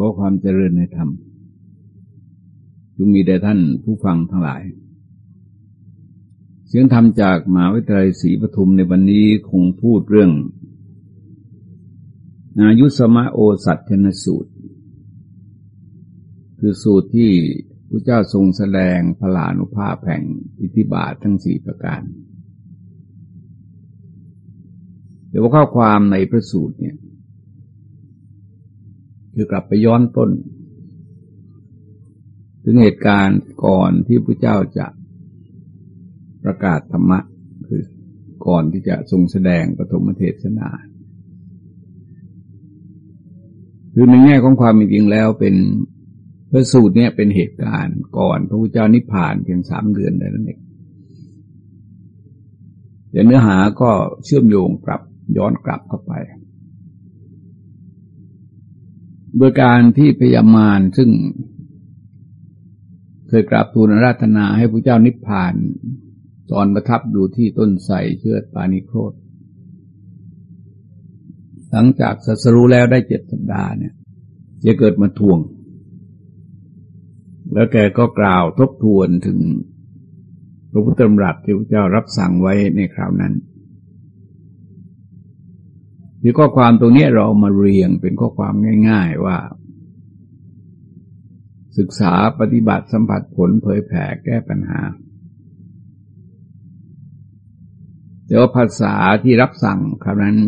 ขอความเจริญในธรรมจงมีแด่ท่านผู้ฟังทั้งหลาย เสียงธรรมจากมหาวิทยาลัยศรีปทุมในวันนี้คงพูดเรื่อง อายุสมะโอสัตชนสูตร คือสูตรที่พระเจ้าทรงแสดงพลานุภาพแห่งอิทธิบาททั้งสี่ประการ เดี๋ยวว่าข้อความในพระสูตรเนี่ย คือกลับไปย้อนต้น ถึงเหตุการณ์ก่อนที่พระเจ้าจะประกาศธรรมะ คือก่อนที่จะทรงแสดงปฐมเทศนาคือในแง่ของความจริงแล้วเป็นพระสูตรเนี่ยเป็นเหตุการณ์ก่อนพระพุทธเจ้านิพพานเพียงสามเดือนแต่นั้นเองแต่เนื้อหาก็เชื่อมโยงกลับย้อนกลับเข้าไป โดยการที่พยามารซึ่ง เคยกราบทูลราธนาให้พระเจ้านิพพานตอนประทับอยู่ที่ต้นไทรเชือดปานิโครธหลังจากสัสรู้แล้วได้เจ็ดสัปดาห์เนี่ย จะเกิดมาทวง แล้วแกก็กล่าวทบทวนถึงพระพุทธธรรมรัตที่พระเจ้ารับสั่งไว้ในคราวนั้น มีข้อความตรงนี้เรามาเรียงเป็นข้อความง่าย ๆว่า ศึกษาปฏิบัติสัมผัสผลเผยแผ่แก้ปัญหาแต่ว่าภาษาที่รับสั่งคำนั้น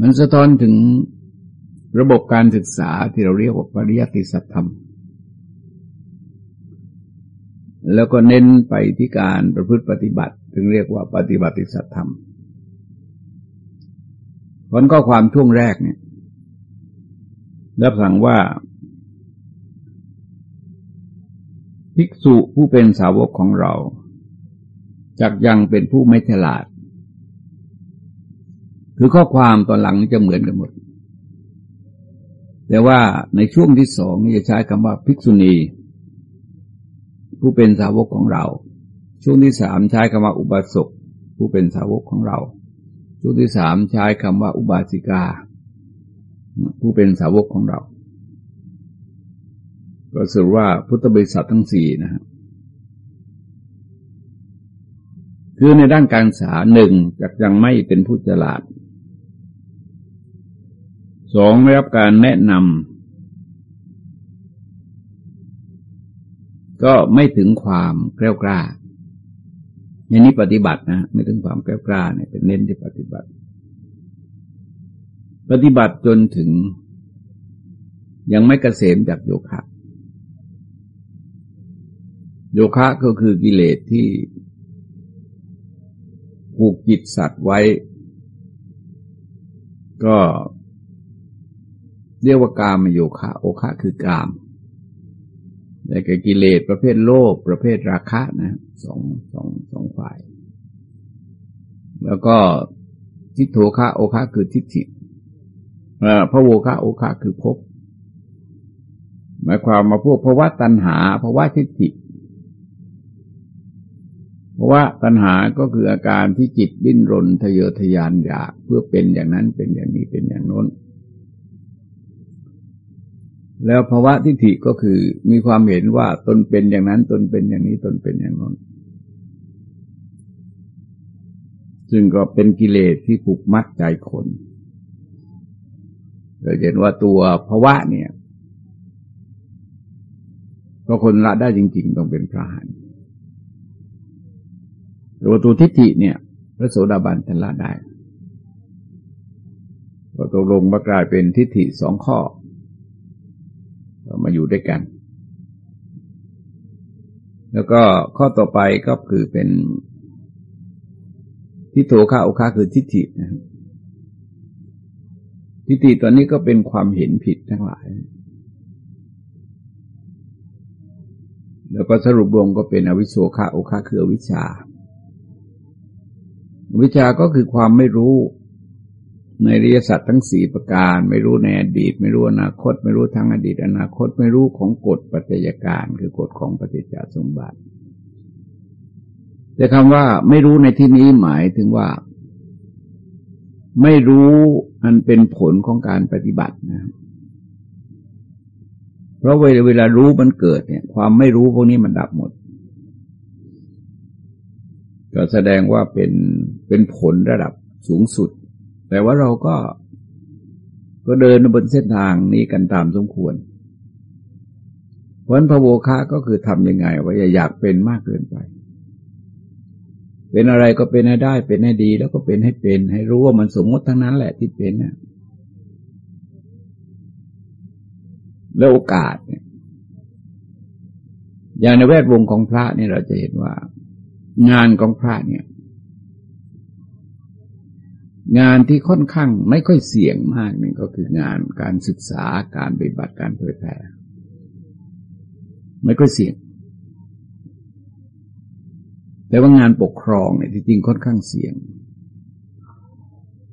มันสะท้อนถึงระบบการศึกษาที่เราเรียกว่าปริยัติสัตธรรม แล้วก็เน้นไปที่การประพฤติปฏิบัติ ถึงเรียกว่าปฏิบัติสัตธรรม ผลข้อความช่วงแรกเนี่ยรับสั่งว่า ภิกษุผู้เป็นสาวกของเราจักยังเป็นผู้ไม่ฉลาด คือข้อความตอนหลังจะเหมือนกันหมด แต่ว่าในช่วงที่สองจะใช้คำว่าภิกษุณี ผู้เป็นสาวกของเรา ช่วงที่สามใช้คำว่าอุบาสกผู้เป็นสาวกของเรา ช่วงที่สามใช้คำว่าอุบาสิกา ผู้เป็นสาวกของเรา ก็สรุปว่าพุทธบริษัททั้งสี่นะครับคือในด้านการศึกษาหนึ่งจากยังไม่เป็นผู้ฉลาดสองไม่รับการแนะนำก็ไม่ถึงความแกล้วกล้า อย่างนี้ปฏิบัตินะไม่ถึงความแกล้ากล้าเนี่ยเป็นเน้นที่ปฏิบัติ ปฏิบัติจนถึง ยังไม่กเกษมจากโยคะ โยคะก็คือกิเลสที่ผูกจิตสัตว์ไว้ ก็เรียกว่ากามโยคะ โอคะคือกาม แต่กกิเลสประเภทโลภประเภทราคะนะสองสองสองฝ่าย แล้วก็ทิฏโถคะโอคะคือทิฏฐิพระโวคะโอคะคือภพหมายความมาพวกภาวะตัณหาภาวะทิฏฐิเพราะว่าตัณหาก็คืออาการที่จิตดิ้นรนทะเยอทะยานอยากเพื่อเป็นอย่างนั้นเป็นอย่างนี้เป็นอย่างโน้น แล้วภาวะทิฏฐิก็คือมีความเห็นว่าตนเป็นอย่างนั้น ตนเป็นอย่างนี้ตนเป็นอย่างนั้นซึ่งก็เป็นกิเลสที่ผูกมัดใจคนเราเห็นว่าตัวภาวะเนี่ยก็คนละได้จริง ๆ ต้องเป็นพระหันแต่ว่าตัวทิฏฐิเนี่ย พระโสดาบันท่านละได้ ก็ตกลงมากลายเป็นทิฏฐิสองข้อ มาอยู่ด้วยกัน แล้วก็ข้อต่อไปก็คือเป็นทิฏโถข้าโอคาคือทิฏฐินะครับทิฏฐิตอนนี้ก็เป็นความเห็นผิดทั้งหลาย แล้วก็สรุปรวมก็เป็นอวิชโสคาโอคาคืออวิชชาวิชาก็คือความไม่รู้ ในริยสัตว์ทั้งสี่ประการ ไม่รู้ในอดีต ไม่รู้อนาคต ไม่รู้ทั้งอดีต อนาคตไม่รู้ของกฎปัจจัยการคือกฎของปฏิจจสมบัติแต่คำว่าไม่รู้ในที่นี้หมายถึงว่า ไม่รู้อันเป็นผลของการปฏิบัตินะ เพราะเวลารู้มันเกิดเนี่ย ความไม่รู้พวกนี้มันดับหมด ก็แสดงว่าเป็นเป็นผลระดับสูงสุด แต่ว่าเราก็ก็เดินบนเส้นทางนี้กันตามสมควร เพราะนพระโวคาก็คือทำยังไงว่าอย่าอยากเป็นมากเกินไป เป็นอะไรก็เป็นให้ได้ เป็นให้ดี แล้วก็เป็นให้เป็น ให้รู้ว่ามันสมมติทั้งนั้นแหละที่เป็นนะแล้วโอกาสเนี่ยอย่างในแวดวงของพระนี่เราจะเห็นว่า งานของพระเนี่ย งานที่ค่อนข้างไม่ค่อยเสี่ยงมากนี่ก็คืองานการศึกษาการปฏิบัติการเผยแผ่ไม่ค่อยเสี่ยง แต่ว่างานปกครองเนี่ยที่จริงค่อนข้างเสี่ยง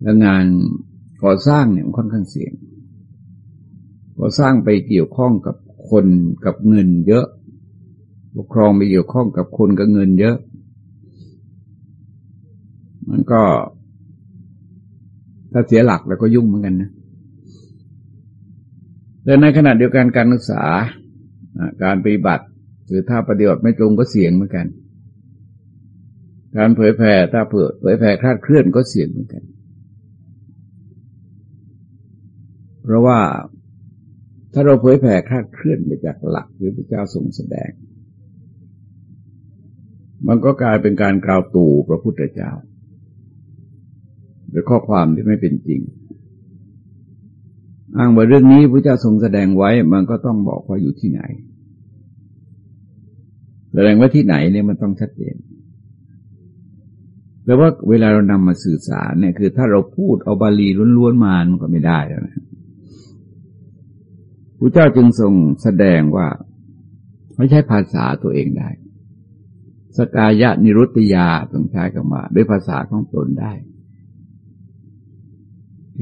แล้วงานก่อสร้างเนี่ยมันค่อนข้างเสี่ยงก่อสร้างไปเกี่ยวข้องกับคนกับเงินเยอะ ปกครองไปเกี่ยวข้องกับคนกับเงินเยอะ มันก็ ถ้าเสียหลักแล้วก็ยุ่งเหมือนกันนะแต่ในขณะเดียวกันการศึกษาการปฏิบัติ หรือถ้าปฏิบัติไม่ตรงก็เสี่ยงเหมือนกัน การเผยแผ่ถ้าเผยแผ่คลาดเคลื่อนก็เสี่ยงเหมือนกัน เพราะว่าถ้าเราเผยแผ่คลาดเคลื่อนไปจากหลักหรือพระเจ้าทรงแสดง มันก็กลายเป็นการกล่าวตู่พระพุทธเจ้า โดยข้อความที่ไม่เป็นจริง อ้างว่าเรื่องนี้พระเจ้าทรงแสดงไว้มันก็ต้องบอกว่าอยู่ที่ไหน แสดงว่าที่ไหนเนี่ยมันต้องชัดเจนแต่ว่าเวลาเรานำมาสื่อสารเนี่ยคือ ถ้าเราพูดเอาบาลีล้วนๆมามันก็ไม่ได้แล้วนะพระเจ้าจึงทรงแสดงว่าไม่ใช่ภาษาตัวเองได้ สกายะนิรุตติยาต้องใช้กันมาด้วยภาษาของตนได้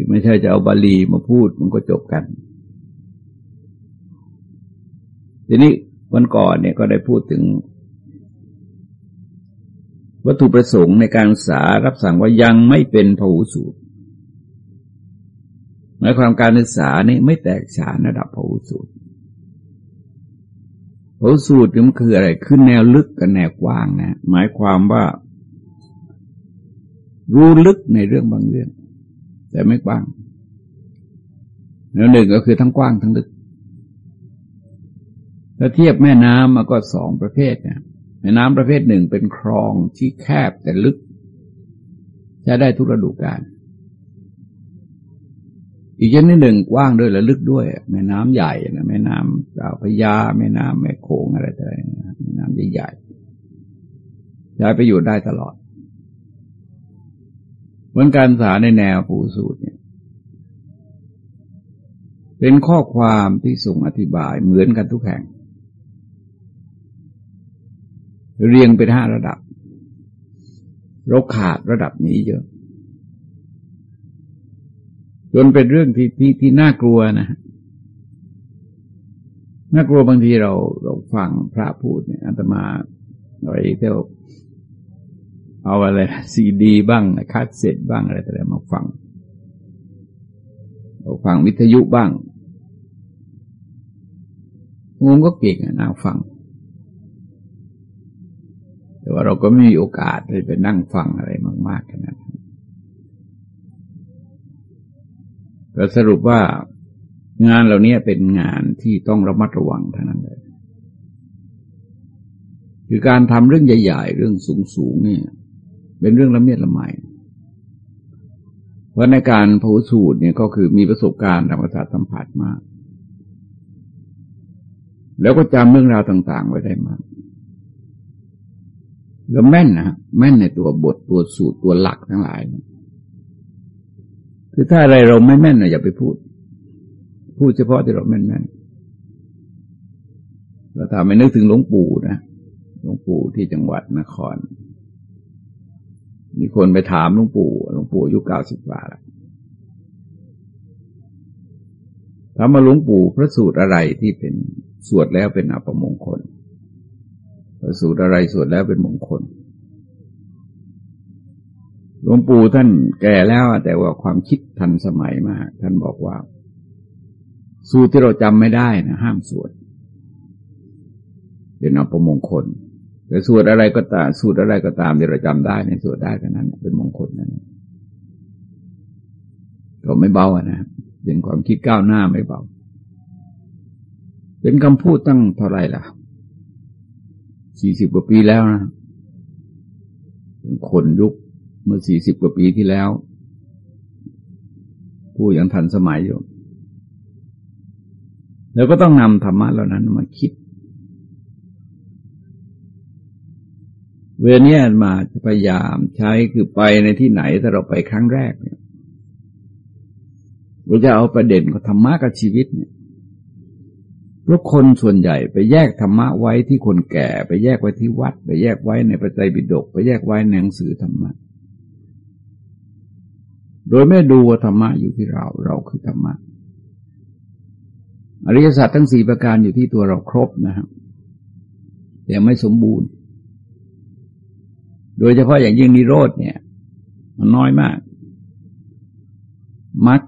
คือไม่ใช่จะเอาบาลีมาพูดมันก็จบกัน ทีนี้วันก่อนเนี่ยก็ได้พูดถึง วัตถุประสงค์ในการศึกษารับสั่งว่ายังไม่เป็นพหูสูตรหมายความการศึกษานี่ไม่แตกฉานระดับพหุสูตรพหุสูตรมันคืออะไรขึ้นแนวลึกกับแนวกว้างนะ หมายความว่า รู้ลึกในเรื่องบางเรื่อง แต่ไม่กว้างแล้วหนึ่งก็คือทั้งกว้างทั้งลึก ถ้าเทียบแม่น้ำมาก็สองประเภทนะแม่น้ำประเภทหนึ่งเป็นคลองที่แคบแต่ลึก ใช้ได้ทุกฤดูกาลอีกชนิดหนึ่งกว้างด้วยและลึกด้วย แม่น้ำใหญ่นะแม่น้ำเจ้าพยาแม่น้ำแม่โขงอะไรต่างๆแม่น้ำใหญ่ๆใช้ไปอยู่ได้ตลอด มือนการสาในแนวปูสูตรเนี่ย เป็นข้อความที่ส่งอธิบายเหมือนกันทุกแห่ง เรียงเป็นห้าระดับ เราขาดระดับนี้เยอะ จนเป็นเรื่องที่ที่ที่น่ากลัวนะน่ากลัวบางทีเราเราฟังพระพูดเนี่ยอาตมาไรเที่ยว เอาอะไรซีดีบ้างคัดเสร็จบ้างอะไรแต่มาฟังเราฟังวิทยุบ้างงงก็เก่งนะนั่งฟัง แต่ว่าเราก็ไม่มีโอกาสได้ไปนั่งฟังอะไรมากๆขนาดนั้นก็สรุปว่างานเหล่านี้เป็นงานที่ต้องระมัดระวังทั้งนั้นเลย คือการทำเรื่องใหญ่ ๆ เรื่องสูงๆเนี่ย เป็นเรื่องละเมียดละไมเพราะในการผูสูตรเนี่ยก็คือมีประสบการณ์ธรรมศาสตร์สัมผัสมาก แล้วก็จำเรื่องราวต่าง ๆ ไว้ได้มากแล้วแม่นนะแม่นในตัวบทตัวสูตรตัวหลักทั้งหลายคือถ้าอะไรเราไม่แม่นนะอย่าไปพูด พูดเฉพาะที่เราแม่นแม่นเราทำให้นึกถึงหลวงปู่นะหลวงปู่ที่จังหวัดนคร มีคนไปถามหลวงปู่หลวงปู่อายุเก้าสิบกว่าแล้วถามมาหลวงปู่พระสูตรอะไรที่เป็นสวดแล้วเป็นอัปมงคล พระสูตรอะไรสวดแล้วเป็นมงคล หลวงปู่ท่านแก่แล้วแต่ว่าความคิดทันสมัยมาก ท่านบอกว่า สูตรที่เราจำไม่ได้นะห้ามสวดเป็นอัปมงคล แต่สวดอะไรก็ตามสูตรอะไรก็ตามที่เราจำได้ในสวดได้กันนั้น เป็นมงคลนั้นก็ไม่เบาอะนะเป็นความคิดก้าวหน้าไม่เบา เป็นคำพูดตั้งเท่าไรล่ะสี่สิบกว่าปีแล้วนะคนยุคเมื่อสี่สิบกว่าปีที่แล้ว ผู้ยังทันสมัยอยู่ แล้วก็ต้องนำธรรมะเหล่านั้นมาคิด เวลานี้มาจะพยายามใช้คือไปในที่ไหนถ้าเราไปครั้งแรกเนี่ยเราจะเอาประเด็นของธรรมะกับชีวิตเนี่ยเพราะคนส่วนใหญ่ไปแยกธรรมะไว้ที่คนแก่ ไปแยกไว้ที่วัด ไปแยกไว้ในประจัยปิฎกไปแยกไว้ในหนังสือธรรมะ โดยไม่ดูว่าธรรมะอยู่ที่เรา เราคือธรรมะอริยสัจทั้งสี่ประการอยู่ที่ตัวเราครบนะครับแต่ไม่สมบูรณ์ โดยเฉพาะอย่างยิ่งนิโรธเนี่ย มันน้อยมาก มัด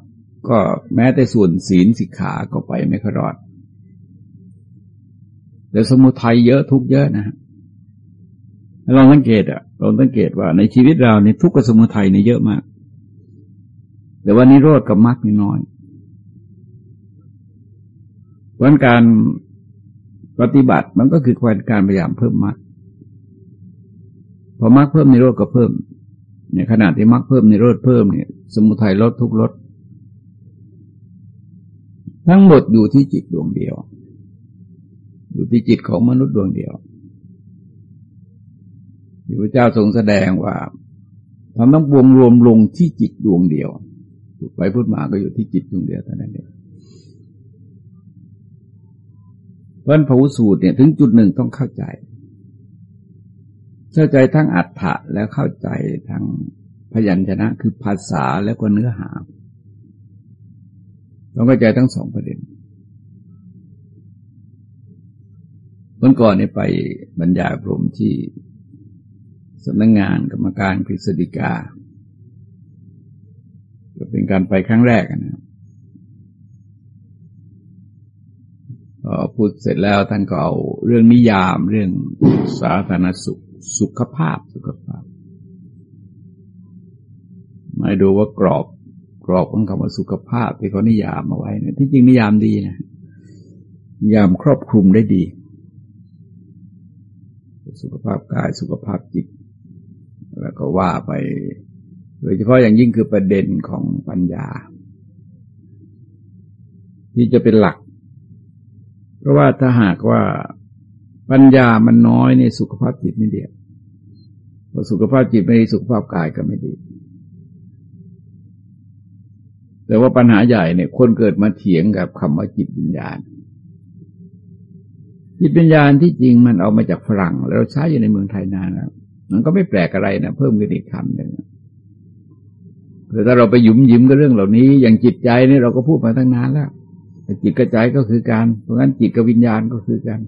ก็แม้แต่ส่วนศีลสิกขาก็ไปไม่ค่อยรอด แต่สมุทัยเยอะทุกเยอะนะลองสังเกตอะลองสังเกตว่าในชีวิตเราในทุกข์กับสมุทัยเนี่ยเยอะมาก แต่ว่านิโรธกับมรรคนี่น้อยเพราะการปฏิบัติมันก็คือการพยายามเพิ่มมรรค พอมรรคเพิ่มนิโรธก็เพิ่มเนี่ยขนาดที่มรรคเพิ่มนิโรธเพิ่มเนี่ย สมุทัยลดทุกลดทั้งหมดอยู่ที่จิตดวงเดียว อยู่ที่จิตของมนุษย์ดวงเดียวพระเจ้าทรงแสดงว่าทำต้องบวงรวมลงที่จิตดวงเดียวพูดไปพูดมาก็อยู่ที่จิตดวงเดียวเท่านั้นเองเพราะพระสูตรเนี่ยถึงจุดหนึ่งต้องเข้าใจ เข้าใจทั้งอัฏฐะแล้วเข้าใจทั้งพยัญชนะคือภาษาแล้วก็เนื้อหาต้องเข้าใจทั้งสองประเด็นคนก่อนเนี่ยไปบรรยายพรมที่สำนักงงานกรรมการกฤษฎิกาก็เป็นการไปครั้งแรกนะพอพูดเสร็จแล้วท่านก็เอาเรื่องนิยามเรื่องสาธารณสุข สุขภาพสุขภาพมาดูว่ากรอบกรอบของคำว่าสุขภาพที่เขานิยามมาไว้เนี่ยที่จริงนิยามดีนะนิยามครอบคลุมได้ดี สุขภาพกายสุขภาพจิต แล้วก็ว่าไป โดยเฉพาะอย่างยิ่งคือประเด็นของปัญญา ที่จะเป็นหลัก เพราะว่าถ้าหากว่า ปัญญามันน้อยในสุขภาพจิตไม่ดีพอสุขภาพจิตไม่ดีสุขภาพกายก็ไม่ดี แต่ว่าปัญหาใหญ่เนี่ย คนเกิดมาเถียงกับคำว่าจิตวิญญาณ จิตวิญญาณที่จริงมันเอามาจากฝรั่ง แล้วใช้อยู่ในเมืองไทยนานแล้วมันก็ไม่แปลกอะไรนะเพิ่มขึ้นอีกคำหนึ่งคือถ้าเราไปยุ่มยิ้มกับเรื่องเหล่านี้ อย่างจิตใจเนี่ยเราก็พูดมาตั้งนานแล้วจิตกระจายก็คือการเพราะงั้นจิตกับวิญญาณก็คือการ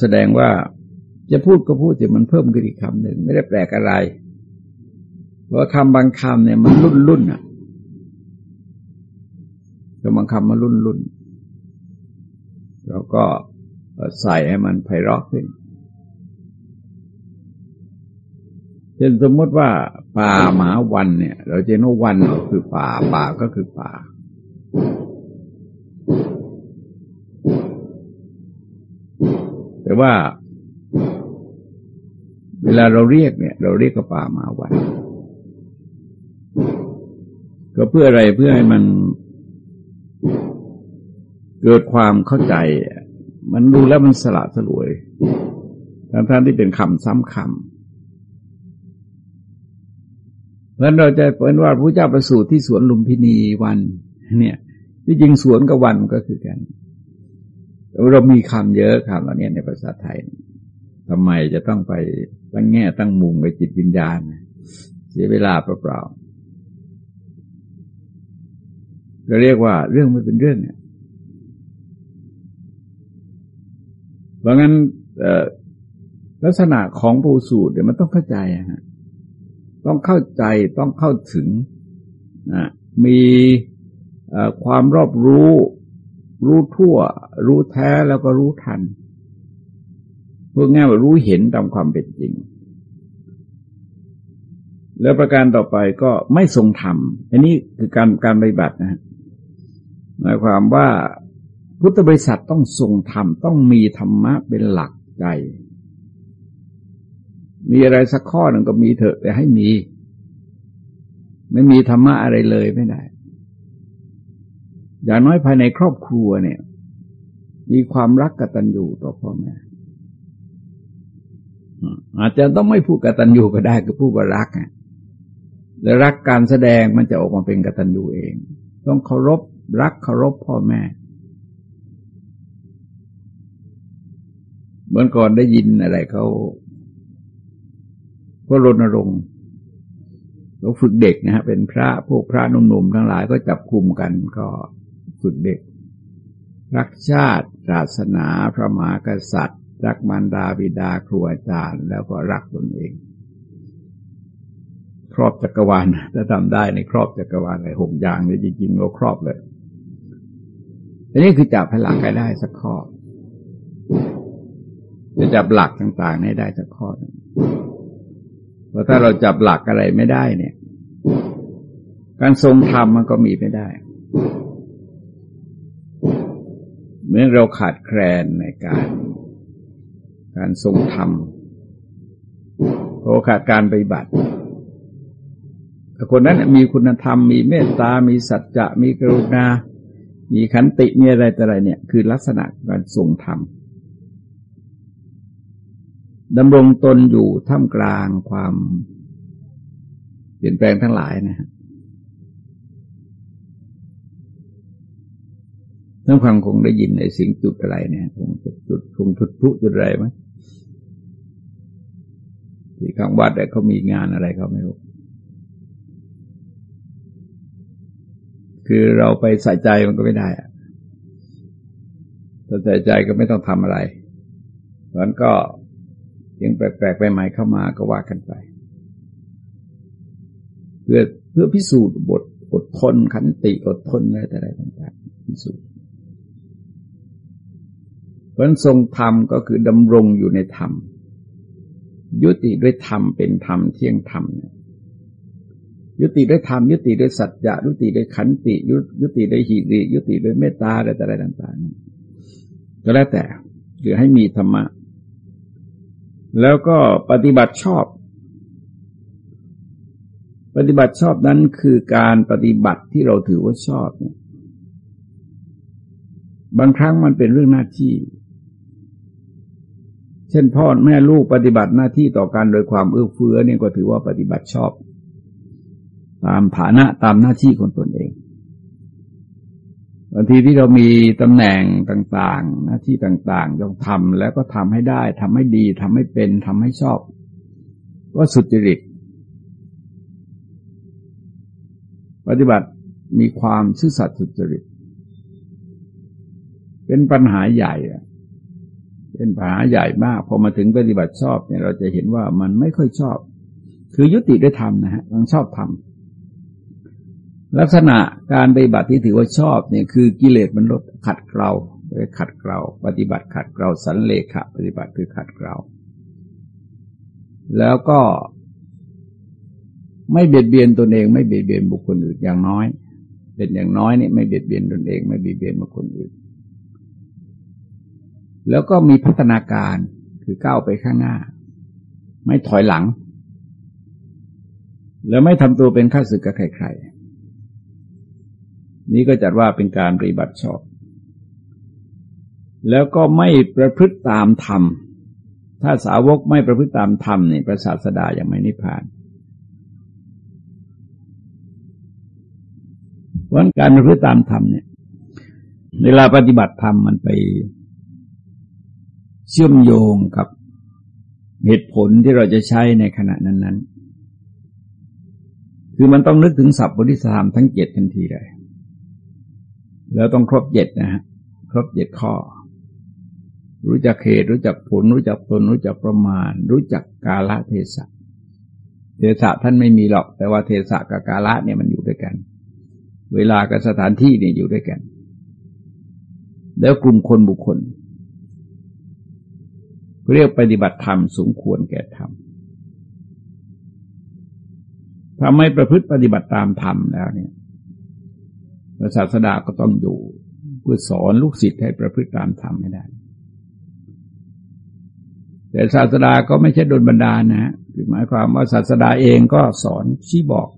แสดงว่าจะพูดก็พูดแต่มันเพิ่มขึ้นอีกคำหนึ่งไม่ได้แปลกอะไร เพราะคำบางคำเนี่ยมันรุ่นรุ่นอะก็บางคำมันรุ่นรุ่นเราก็ใส่ให้มันไพเราะขึ้นเช่นสมมติว่าป่าหมาวันเนี่ย เราจะนู้วันก็คือป่าป่าก็คือป่า แต่ ว่า เวลาเราเรียกเนี่ย เราเรียกก็ป่ามาวันก็เพื่ออะไรเพื่อให้มันเกิดความเข้าใจ มันดูแล้วมันสละสลวยทั้งท่านที่เป็นคำซ้ำคำเพราะเราจะเป็นว่าพระเจ้าประสูติที่สวนลุมพินีวัน เนี่ย ที่จริงสวนกับวันก็คือกัน เรามีคำเยอะคำเหล่านี้ในภาษาไทยทำไมจะต้องไปตั้งแง่ตั้งมุมไปจิตวิญญาณ เสียเวลาเปล่าๆก็เรียกว่าเรื่องไม่เป็นเรื่องเนี่ยเพราะงั้นลักษณะของปูสูตรเนี่ยมันต้องเข้าใจฮะต้องเข้าใจต้องเข้าถึงนะมีความรอบรู้ รู้ทั่ว รู้แท้แล้วก็รู้ทันพูดง่ายว่ารู้เห็นตามความเป็นจริง แล้วประการต่อไปก็ไม่ทรงธรรมอันนี้คือการการปฏิบัตินะ หมายความว่าพุทธบริษัทต้องทรงธรรมต้องมีธรรมะเป็นหลักใจ มีอะไรสักข้อหนึ่งก็มีเถอะแต่ให้มี ไม่มีธรรมะอะไรเลยไม่ได้ อย่างน้อยภายในครอบครัวเนี่ย มีความรักกตัญญูต่อพ่อแม่อาจจะต้องไม่พูดกตัญญูก็ได้ก็พูดว่ารักอะและรักการแสดงมันจะออกมาเป็นกตัญญูเอง ต้องเคารพรักเคารพพ่อแม่เมื่อก่อนได้ยินอะไรเขาก็รณรงค์เราฝึกเด็กนะฮะเป็นพระพวกพระนุ่มๆทั้งหลายก็จับกลุ่มกันก็ ฝึกเด็ก รักชาติ ศาสนาพระมหากษัตริย์ รักมารดาบิดาครูอาจารย์ แล้วก็รักตนเอง ครอบจักรวาลถ้าทำได้ในครอบจักรวาลอะไรหกอย่างเนี่ยจริงๆเราครอบเลยอันนี้คือจับพลังกันได้สักข้อจะจับหลักต่างๆให้ได้สักข้อเพราะถ้าเราจับหลักอะไรไม่ได้เนี่ย การทรงธรรมมันก็มีไม่ได้ เมื่อเราขาดแคลนในการการทรงธรรมเพราะขาดการปฏิบัติคนนั้นมีคุณธรรม มีเมตตา มีสัจจะ มีกรุณา มีขันติ มีอะไรแต่อะไรเนี่ย คือลักษณะการทรงธรรมดำรงตนอยู่ท่ามกลางความ เปลี่ยนแปลงทั้งหลายนะฮะ ท่านฟังคงได้ยินในสิ่งจุดอะไรเนี่ยคงจะจุดคงจุดพุจุดอะไรไหมที่ข้างวัดแต่เขามีงานอะไรเขาไม่รู้ คือเราไปใส่ใจมันก็ไม่ได้อะถ้าใส่ใจก็ไม่ต้องทำอะไรเพราะนั้นก็ยังแปลกๆไปใหม่เข้ามาก็ว่ากันไป เพื่อเพื่อพิสูจน์บทอดทนขันติอดทนอะไรแต่อะไรต่างๆพิสูจน์ เพราะทรงธรรมก็คือดำรงอยู่ในธรรม ยุติด้วยธรรมเป็นธรรมเที่ยงธรรมยุติด้วยธรรมยุติด้วยสัจจะยุติด้วยขันติ ยุติด้วยหิริยุติด้วยเมตตาอะไรต่อะไรต่างๆก็แล้วแต่คือให้มีธรรมะ แล้วก็ปฏิบัติชอบ ปฏิบัติชอบนั้นคือการปฏิบัติที่เราถือว่าชอบเนี่ยบางครั้งมันเป็นเรื่องหน้าที่ เช่นพ่อแม่ลูกปฏิบัติหน้าที่ต่อกันโดยความเอื้อเฟื้อเนี่ยก็ถือว่าปฏิบัติชอบ ตามฐานะตามหน้าที่ของตนเองบางทีที่เรามีตำแหน่งต่างๆ หน้าที่ต่างๆต้องทำแล้วก็ทำให้ได้ทำให้ดีทำให้เป็นทำให้ชอบ ก็สุจริต ปฏิบัติมีความซื่อสัตย์สุจริต เป็นปัญหาใหญ่อะ เป็นปัญหาใหญ่มากพอมาถึงปฏิบัติชอบเนี่ยเราจะเห็นว่ามันไม่ค่อยชอบ คือยุติด้วยธรรมนะฮะต้องชอบธรรมลักษณะการปฏิบัติที่ถือว่าชอบเนี่ยคือกิเลสมันลดขัดเกลาขัดเกลาปฏิบัติขัดเกลาสันเลขะปฏิบัติคือขัดเกลาแล้วก็ไม่เบียดเบียนตนเอง ไม่เบียดเบียนบุคคลอื่นอย่างน้อย เป็นอย่างน้อยนี่ไม่เบียดเบียนตนเอง ไม่เบียดเบียนบุคคลอื่น แล้วก็มีพัฒนาการคือก้าวไปข้างหน้า ไม่ถอยหลัง แล้วไม่ทำตัวเป็นข้าศึกกับใครๆ นี้ก็จัดว่าเป็นการปฏิบัติชอบ แล้วก็ไม่ประพฤติตามธรรม ถ้าสาวกไม่ประพฤติตามธรรมเนี่ยพระศาสดาอยังไม่นิพพานเพราะการประพฤติตามธรรมเนี่ย เวลาปฏิบัติธรรมมันไป เชื่อมโยงกับเหตุผลที่เราจะใช้ในขณะนั้น ๆ คือมันต้องนึกถึงสัพพุทธิธรรมทั้งเจ็ดทันทีเลย แล้วต้องครบเจ็ดนะฮะ ครบเจ็ดข้อ รู้จักเหตุ รู้จักผล รู้จักตน รู้จักประมาณ รู้จักกาลเทศะ เทศะท่านไม่มีหรอก แต่ว่าเทศะกับกาละเนี่ยมันอยู่ด้วยกัน เวลากับสถานที่เนี่ยอยู่ด้วยกัน แล้วกลุ่มคนบุคคล เรียกปฏิบัติธรรมสมควรแก่ธรรมถ้าไม่ประพฤติปฏิบัติตามธรรมแล้วเนี่ยพระศาสดาก็ต้องอยู่เพื่อสอนลูกศิษย์ให้ประพฤติตามธรรมไม่ได้ แต่ศาสดาก็ไม่ใช่โดนบันดาลนะฮะคือหมายความว่าศาสดาเองก็สอนชี้บอก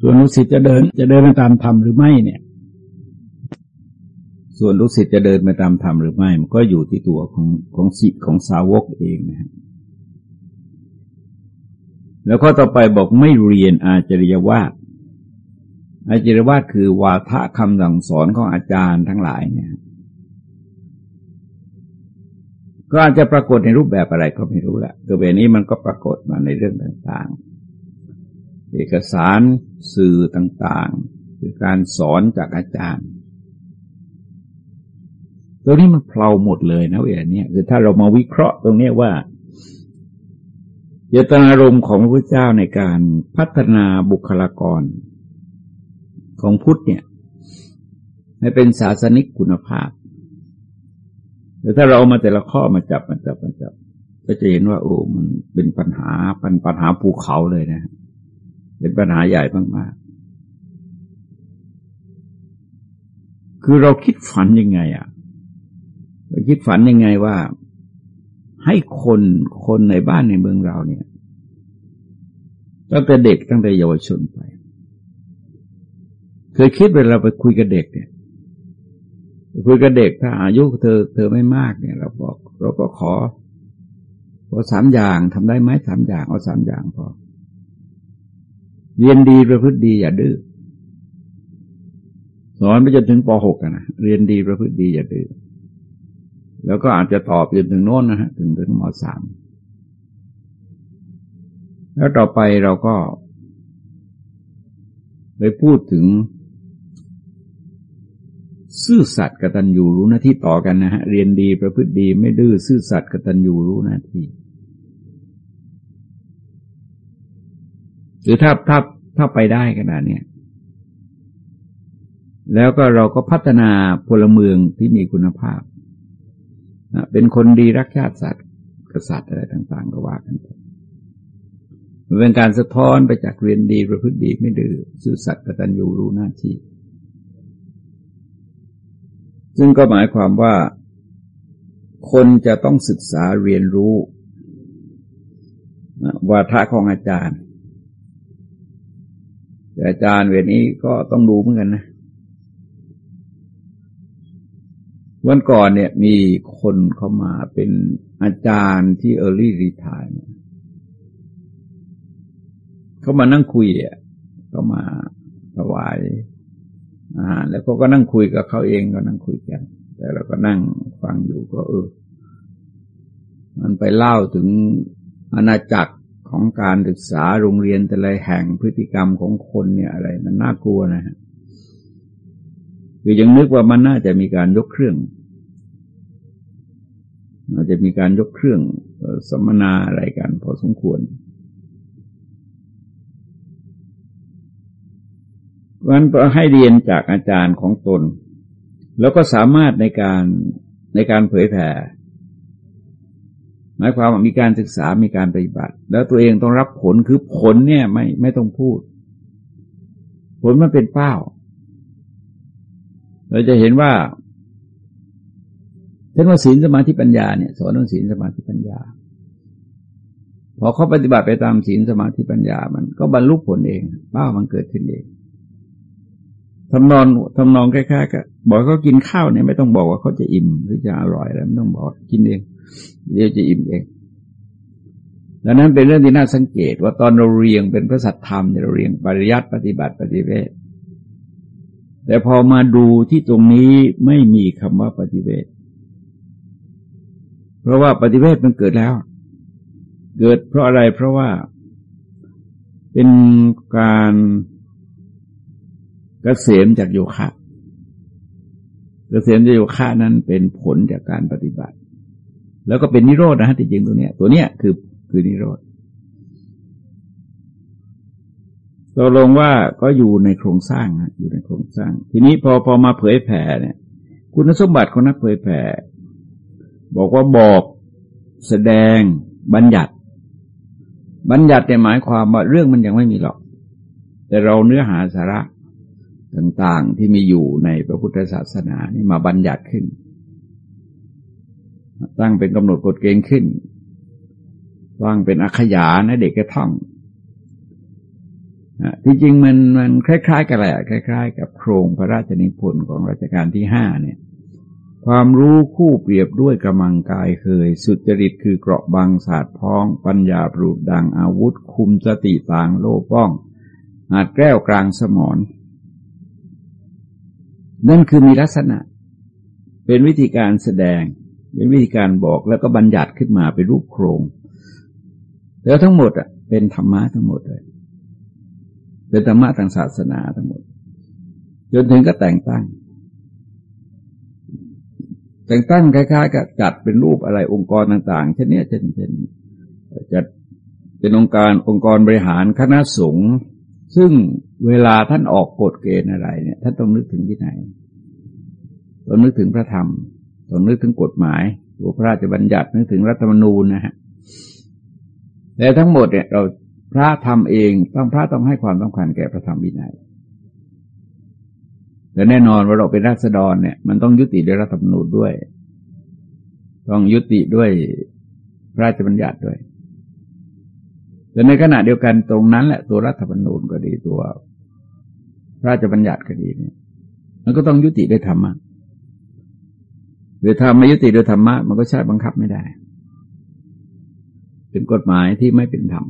ส่วนลูกศิษย์จะเดินจะเดินตามธรรมหรือไม่เนี่ย ส่วนลูกศิษย์จะเดินไปตามธรรมหรือไม่ มันก็อยู่ที่ตัวของของศิษย์ของสาวกเองนะแล้วก็ต่อไปบอกไม่เรียนอาจริยวาสอาจริยวาสคือวาทะคำสั่งสอนของอาจารย์ทั้งหลายเนี่ย ก็อาจจะปรากฏในรูปแบบอะไรก็ไม่รู้แหละตัวแบบนี้มันก็ปรากฏมาในเรื่องต่างๆ เอกสารสื่อต่างๆ คือการสอนจากอาจารย์ ตัวนี้มันเพลาหมดเลยนะเวลานี้คือถ้าเรามาวิเคราะห์ตรงนี้ว่าเจตนารมณ์ของพระพุทธเจ้าในการพัฒนาบุคลากรของพุทธเนี่ยให้เป็นศาสนิกคุณภาพแต่ถ้าเรามาแต่ละข้อมาจับมาจับมาจับ ก็จะเห็นว่าโอ้มันเป็นปัญหาปัญปัญหาภูเขาเลยนะ เป็นปัญหาใหญ่มากๆคือเราคิดฝันยังไงอะ คิดฝันยังไงว่า ให้คนคนในบ้านในเมืองเราเนี่ยตั้งแต่เด็กตั้งแต่เยาวชนไป เคยคิดเวลาไปคุยกับเด็กเนี่ยคุยกับเด็กถ้าอายุเธอ เธอไม่มากเนี่ย เราบอกเราก็ขอขอสามอย่างทำได้ไหมสามอย่างเอาสามอย่างพอเรียนดีประพฤติดีอย่าดื้อสอนไปจนถึงป .6 นะเรียนดีประพฤติดีอย่าดื้อ แล้วก็อาจจะตอบจนถึงโน้นนะฮะถึงถึงมสามแล้วต่อไปเราก็ไปพูดถึง ซื่อสัตย์กตัญญูรู้หน้าที่ต่อกันนะฮะเรียนดีประพฤติดีไม่ดื้อซื่อสัตย์กตัญญูรู้หน้าที่หรือถ้าถ้าถ้าไปได้ขนาดนี้แล้วก็เราก็พัฒนาพลเมืองที่มีคุณภาพ เป็นคนดีรักชาติสัตว์กษัตริย์อะไรต่าง ๆ ก็ว่ากันไปมันเป็นการสะท้อนไปจากเรียนดีประพฤติดีไม่ดื้อซื่อสัตย์กตัญญูรู้หน้าที่ ซึ่งก็หมายความว่า คนจะต้องศึกษาเรียนรู้วาทะของอาจารย์ แต่อาจารย์เวลนี้ก็ต้องดูเหมือนกันนะ วันก่อนเนี่ยมีคนเข้ามาเป็นอาจารย์ที่เออร์ลี่รีทายเขามานั่งคุยอะเขามาถวายอาหารแล้วเขาก็นั่งคุยกับเขาเองก็นั่งคุยกัน แต่เราก็นั่งฟังอยู่ก็เออ มันไปเล่าถึงอาณาจักรของการศึกษาโรงเรียนแต่ละแห่งพฤติกรรมของคนเนี่ยอะไร มันน่ากลัวนะฮะคือยังนึกว่ามันน่าจะมีการยกเครื่อง อาจจะมีการยกเครื่องสัมมนาอะไรกันพอสมควรวันให้เรียนจากอาจารย์ของตน แล้วก็สามารถในการในการเผยแผ่หมายความว่ามีการศึกษา มีการปฏิบัติ แล้วตัวเองต้องรับผล คือผลเนี่ยไม่ไม่ต้องพูด ผลมันเป็นเป้า เราจะเห็นว่า ท่านว่าศีลสมาธิปัญญาเนี่ยสอนเรื่องศีลสมาธิปัญญา พอเขาปฏิบัติไปตามศีลสมาธิปัญญา มันก็บรรลุผลเองเป้ามันเกิดขึ้นเองทำนอนทำนองคล้ายๆกับบอกเขากินข้าวเนี่ยไม่ต้องบอกว่าเขาจะอิ่มหรือจะอร่อยอะไรไม่ต้องบอกกินเองเดี๋ยวจะอิ่มเองดังนั้นเป็นเรื่องที่น่าสังเกตว่าตอนเราเรียงเป็นพระสัทธรรมเราเรียงปริยัติปฏิบัติปฏิเวทแต่พอมาดูที่ตรงนี้ไม่มีคำว่าปฏิเวท เพราะว่าปฏิเวทมันเกิดแล้ว เกิดเพราะอะไรเพราะว่าเป็นการกเกษมจากโยคะกเกษมจากโยคะนั้นเป็นผลจากการปฏิบัติ แล้วก็เป็นนิโรธนะฮะที่จริงตัวเนี้ย ตัวเนี้ยคือคือนิโรธตกลงว่าก็อยู่ในโครงสร้างนะอยู่ในโครงสร้าง ทีนี้พอพอมาเผยแผ่เนี่ย คุณสมบัติของนักเผยแผ่ บอกว่าบอกแสดงบัญญัติ บัญญัติแต่หมายความว่าเรื่องมันยังไม่มีหรอก แต่เราเนื้อหาสาระต่างๆที่มีอยู่ในพระพุทธศาสนานี่มาบัญญัติขึ้น ตั้งเป็นกำหนดกฎเกณฑ์ขึ้นวางเป็นอักขยานะเด็กก็ท่องที่จริงมันมันคล้าย ๆ กันแหละคล้าย ๆ กับโครงพระราชนิพนธ์ของรัชกาลที่ห้าเนี่ย ความรู้คู่เปรียบด้วยกำลังกายเคย สุจริตคือเกราะบางศาสตร์พ้อง ปัญญาปรุดดังอาวุธ คุมสติต่างโลป้อง อาจแก้วกลางสมอนนั่นคือมีลักษณะ เป็นวิธีการแสดง เป็นวิธีการบอกแล้วก็บัญญัติขึ้นมาเป็นรูปโครง แล้วทั้งหมดอะ เป็นธรรมะทั้งหมดเลย เป็นธรรมะทางศาสนาทั้งหมด จนถึงก็แต่งตั้ง แต่งตั้งคล้ายๆกับจัดเป็นรูปอะไรองค์กรต่างๆ เช่นนี้เช่นเช่นจัดเป็นองค์การองค์กรบริหารคณะสงฆ์ซึ่งเวลาท่านออกกฎเกณฑ์อะไรเนี่ยท่านต้องนึกถึงที่ไหนต้องนึกถึงพระธรรมต้องนึกถึงกฎหมายตัวพระราชบัญญัตินึกถึงรัฐธรรมนูญนะฮะแต่ทั้งหมดเนี่ยเราพระทำเองต้องพระต้องให้ความสำคัญแก่พระธรรมวินัย แต่แน่นอนว่าเราเป็นราษฎรเนี่ย มันต้องยุติด้วยรัฐธรรมนูญด้วย ต้องยุติด้วยราชบัญญัติด้วย แต่ในขณะเดียวกันตรงนั้นแหละตัวรัฐธรรมนูญก็ดีตัวระราชบัญญัติก็ดีเนี่ย มันก็ต้องยุติด้วยธรรมะหรือถ้าไม่ยุติด้วยธรรมะมันก็ใช้บังคับไม่ได้ เป็นกฎหมายที่ไม่เป็นธรรม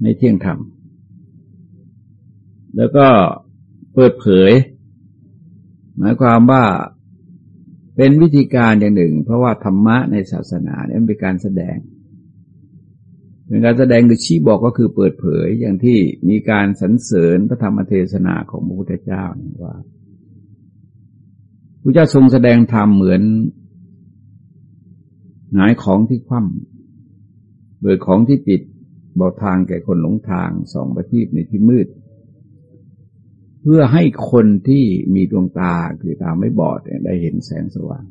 ไม่เที่ยงธรรมแล้วก็ เปิดเผย หมายความว่าเป็นวิธีการอย่างหนึ่ง เพราะว่าธรรมะในศาสนาเนี่ยเป็นการแสดงเป็นการแสดงคือชี้บอกก็คือเปิดเผยอย่างที่มีการสรรเสริญพระธรรมเทศนาของพระพุทธเจ้าว่าพระเจ้าทรงแสดงธรรมเหมือนหงายของที่คว่ำเบิดของที่ปิดบอกทางแก่คนหลงทางสองประทีปในที่มืด เพื่อให้คนที่มีดวงตาคือตาไม่บอดได้เห็นแสงสว่าง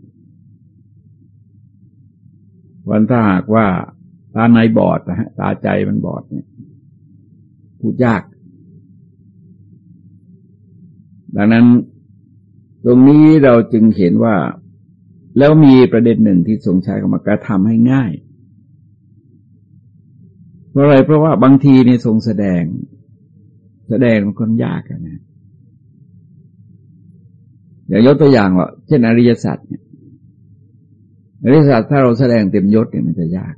วันถ้าหากว่าตาในบอดนะฮะตาใจมันบอดเนี่ยพูดยาก ดังนั้นตรงนี้เราจึงเห็นว่า แล้วมีประเด็นหนึ่งที่ทรงใช้คำว่ากระทำให้ง่ายเพราะอะไรเพราะว่าบางทีในทรงแสดง แสดงมันคนยากนะ อย่างยกตัวอย่างว่าเช่นอริยสัจเนี่ยอริยสัจถ้าเราแสดงเต็มยศเนี่ยมันจะยาก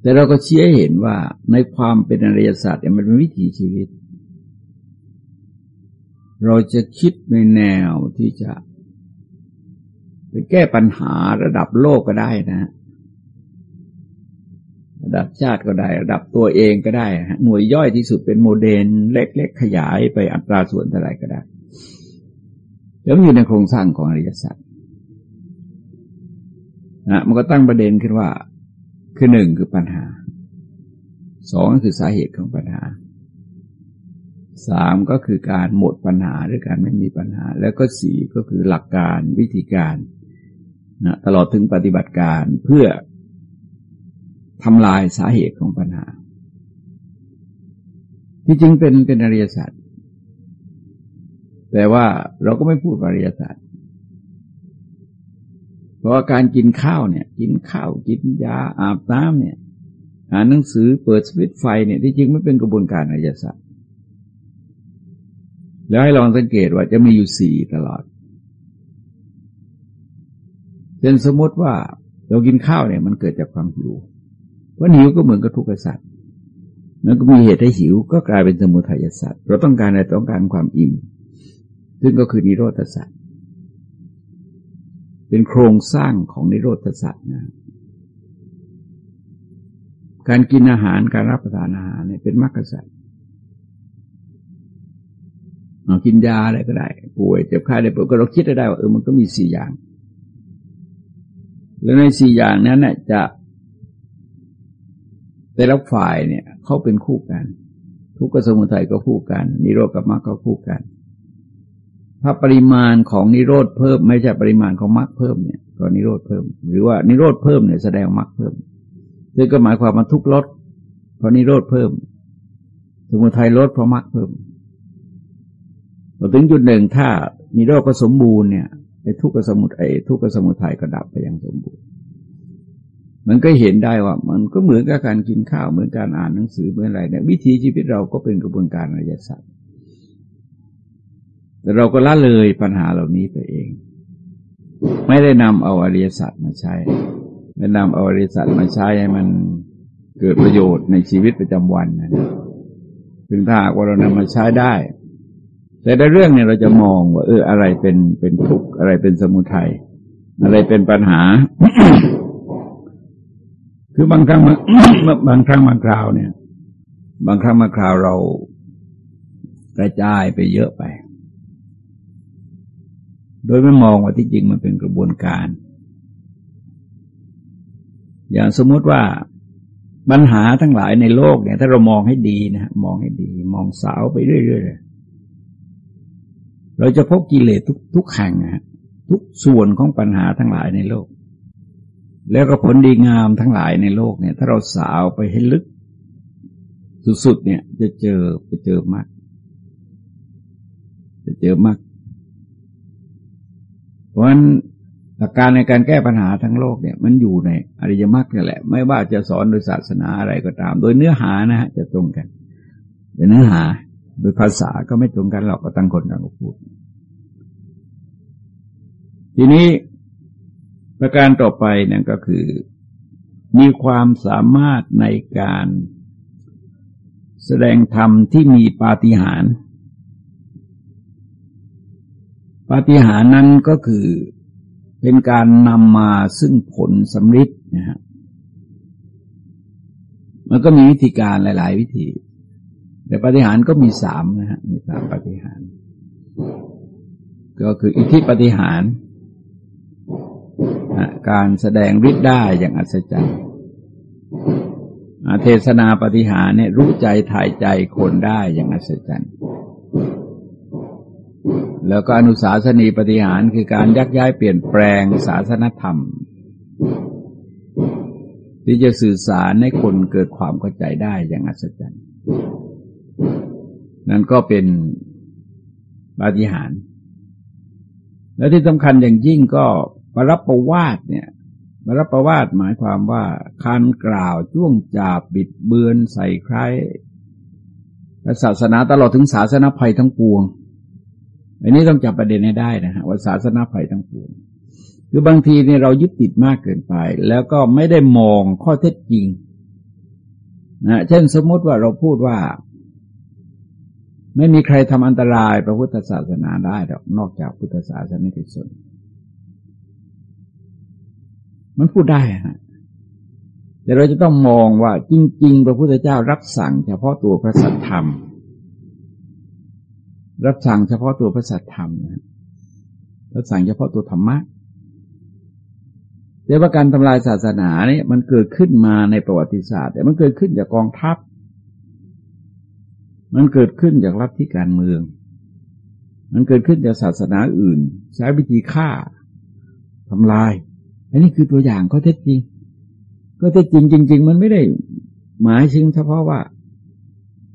แต่เราก็เชี้เห็นว่าในความเป็นอริยสัจเนี่ยมันเป็นวิถีชีวิต เราจะคิดในแนวที่จะไปแก้ปัญหาระดับโลกก็ได้นะ ระดับชาติก็ได้ ระดับตัวเองก็ได้ หน่วยย่อยที่สุดเป็นโมเดลเล็ก ๆ ขยายไปอัตราส่วนเท่าไรก็ได้ แล้วอยู่ในโครงสร้างของอริยสัจนะมันก็ตั้งประเด็นขึ้นว่า คือหนึ่งคือปัญหา สองคือสาเหตุของปัญหา สามก็คือการหมดปัญหาหรือการไม่มีปัญหา แล้วก็สี่ก็คือหลักการวิธีการนะตลอดถึงปฏิบัติการเพื่อทำลายสาเหตุของปัญหา ที่จริงเป็นเป็นอริยสัจ แต่ว่าเราก็ไม่พูดอริยสัจเพราะาการกินข้าวเนี่ย กินข้าวกินยาอาบน้ำเนี่ยอ่านหนังสือเปิดสวิตไฟเนี่ยที่จริงไม่เป็นกระบวนการอริยสัจแล้วให้ลองสังเกตว่าจะมีอยู่สี่ตลอดเช่นสมมติว่าเรากินข้าวเนี่ย มันเกิดจากความหิวเพราะหิวก็เหมือนกับทุกข์สัตว์มันก็มีเหตุให้หิวก็กลายเป็นสมุทัยสัตว์เราต้องการอะไรต้องการความอิ่ม ซึ่งก็คือนิโรธสัตว์เป็นโครงสร้างของนิโรธสัตว์นะการกินอาหารการรับประทานอาหารเนี่ยเป็นมรรคสัตว์กินยาอะไรก็ได้ ป่วยเจ็บไข้ได้ป่วยก็เราคิดได้ว่าเออมันก็มีสี่อย่าง แล้วในสี่อย่างนั้นเนี่ยจะแต่ละฝ่ายเนี่ยเขาเป็นคู่กัน ทุกขสมุทัยก็คู่กัน นิโรธกับมรรคก็คู่กัน ถ้าปริมาณของนิโรธเพิ่ม ไม่ใช่ปริมาณของมรรคเพิ่มเนี่ยก็นิโรธเพิ่ม หรือว่านิโรธเพิ่มเนี่ยแสดงมรรคเพิ่มซึ่งก็หมายความว่าทุกลดเพราะนิโรธเพิ่ม สมุทัยลดเพราะมรรคเพิ่มพอถึงจุดหนึ่งถ้านิโรธก็สมบูรณ์เนี่ยไอ้ทุกขสมุทัยทุกขสมุทัยก็ดับไปอย่างสมบูรณ์ มันก็เห็นได้ว่า มันก็เหมือนกับการกินข้าวเหมือนการอ่านหนังสือเหมือนอะไรเนี่ยวิถีชีวิตเราก็เป็นกระบวนการอริยสัจ แต่เราก็ละเลยปัญหาเหล่านี้ไปเอง ไม่ได้นำเอาอริยสัจมาใช้ไม่นำเอาอริยสัจมาใช้ให้มันเกิดประโยชน์ในชีวิตประจำวันนะถึงถ้าว่าเรานำมาใช้ได้ แต่ในเรื่องเนี่ยเราจะมองว่า เอออะไรเป็นเป็นทุกข์อะไรเป็นสมุทัยอะไรเป็นปัญหา คือบางครั้งบางครั้งบางคราวเนี่ย บางครั้งบางคราวเรากระจายไปเยอะไป โดยไม่มองว่าที่จริงมันเป็นกระบวนการ อย่างสมมติว่าปัญหาทั้งหลายในโลกเนี่ย ถ้าเรามองให้ดีนะมองให้ดี มองสาวไปเรื่อยๆเราจะพบกิเลสทุกทุกแห่งนะทุกส่วนของปัญหาทั้งหลายในโลก แล้วก็ผลดีงามทั้งหลายในโลกเนี่ย ถ้าเราสาวไปให้ลึก สุดๆเนี่ย จะเจอจะเจอมากจะเจอมาก เพราะฉะนั้นหลักการในการแก้ปัญหาทั้งโลกเนี่ย มันอยู่ในอริยมรรคนี่แหละ ไม่ว่าจะสอนโดยศาสนาอะไรก็ตาม โดยเนื้อหานะฮะจะตรงกันแต่เนื้อหา โดยภาษาก็ไม่ตรงกันหรอกก็ตั้งคนต่างพูด ทีนี้ประการต่อไปนั่นก็คือ มีความสามารถในการแสดงธรรมที่มีปาฏิหาริย์ ปาฏิหาริย์นั้นก็คือเป็นการนำมาซึ่งผลสำฤทธิ์นะฮะมันก็มีวิธีการหลาย ๆ วิธี แต่ปฏิหารก็มีสามนะฮะมีสามปฏิหาร ก็คืออิทธิปฏิหารการแสดงฤทธิ์ได้อย่างอัศจรรย์เทศนาปฏิหารเนี่ยรู้ใจถ่ายใจคนได้อย่างอัศจรรย์ แล้วก็อนุสาสนีปฏิหารคือการยักย้ายเปลี่ยนแปลงศาสนธรรม ที่จะสื่อสารให้คนเกิดความเข้าใจได้อย่างอัศจรรย์นั่นก็เป็นปาฏิหาร แล้วที่สำคัญอย่างยิ่งก็ปรับประวาดเนี่ยปรับประวาดหมายความว่าคันกล่าวจ้วงจาบบิดเบือนใส่ใครศาสนาตลอดถึงศาสนาภัยทั้งปวง อันนี้ต้องจับประเด็นให้ได้นะฮะว่าศาสนาภัยทั้งปวงคือบางทีเนี่ยเรายึดติดมากเกินไป แล้วก็ไม่ได้มองข้อเท็จจริงนะเช่นสมมติว่าเราพูดว่า ไม่มีใครทำอันตรายพระพุทธศาสนาได้หรอกนอกจากพุทธศาสนิกชนมันพูดได้ฮะแต่เราจะต้องมองว่าจริง ๆ พระพุทธเจ้ารับสั่งเฉพาะตัวพระสัทธรรม รับสั่งเฉพาะตัวพระสัทธรรมนะรับสั่งเฉพาะตัวธรรมะแต่ว่าการทำลายศาสนาเนี่ยมันเกิดขึ้นมาในประวัติศาสตร์ แต่มันเกิดขึ้นจากกองทัพ มันเกิดขึ้นจากรัฐที่การเมือง มันเกิดขึ้นจากศาสนาอื่น ใช้วิธีฆ่าทำลาย อันนี้คือตัวอย่างก็เท็จจริง ก็เท็จจริงจริง ๆ มันไม่ได้หมายถึงเฉพาะว่า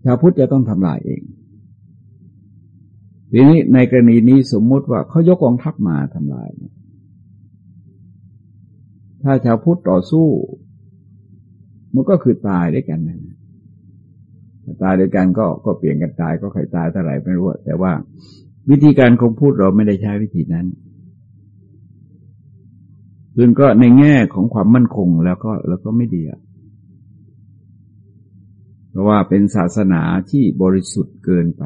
ชาวพุทธจะต้องทำลายเอง ทีนี้ในกรณีนี้สมมุติว่าเขายกกองทัพมาทำลายเนี่ยถ้าชาวพุทธต่อสู้ มันก็คือตายด้วยกันนะตายด้วยกันก็ก็เปลี่ยนกันตายก็ใครตายเท่าไหร่ไม่รู้แต่ว่าวิธีการของพูดเราไม่ได้ใช้วิธีนั้นซึ่งก็ในแง่ของความมั่นคงแล้วก็แล้วก็ไม่ดีอะเพราะว่าเป็นศาสนาที่บริสุทธิ์เกินไป